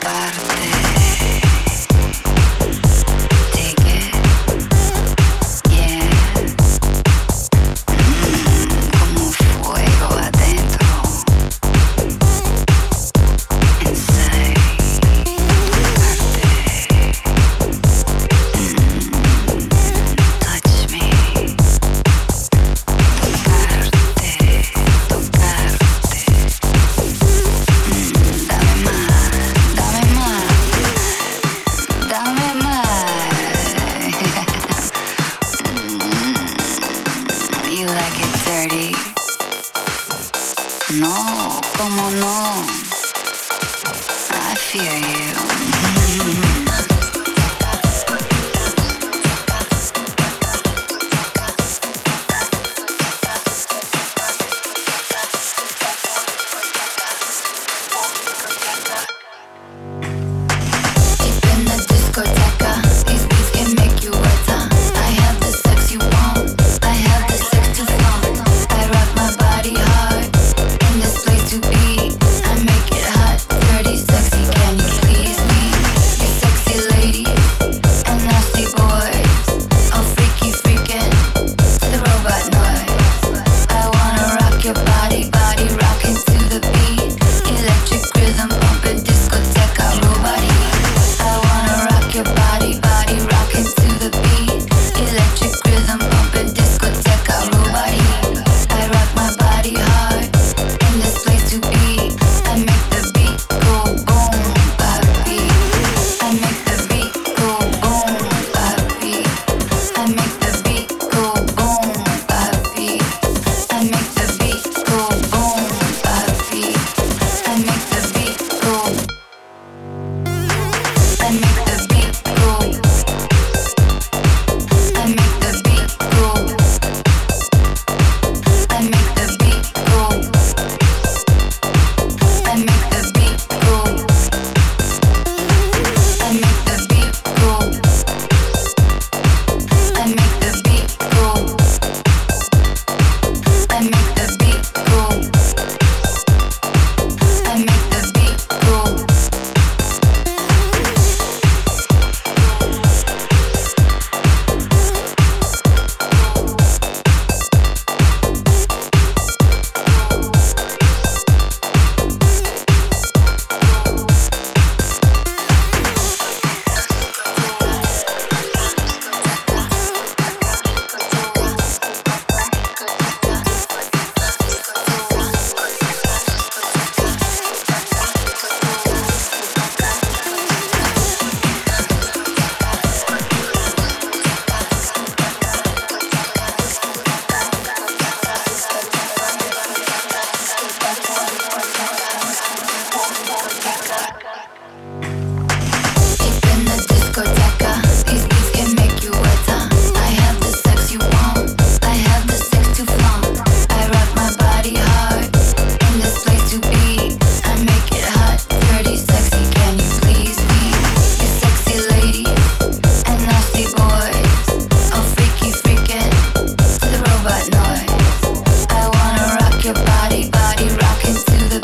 parte. Fear you. body rocking to the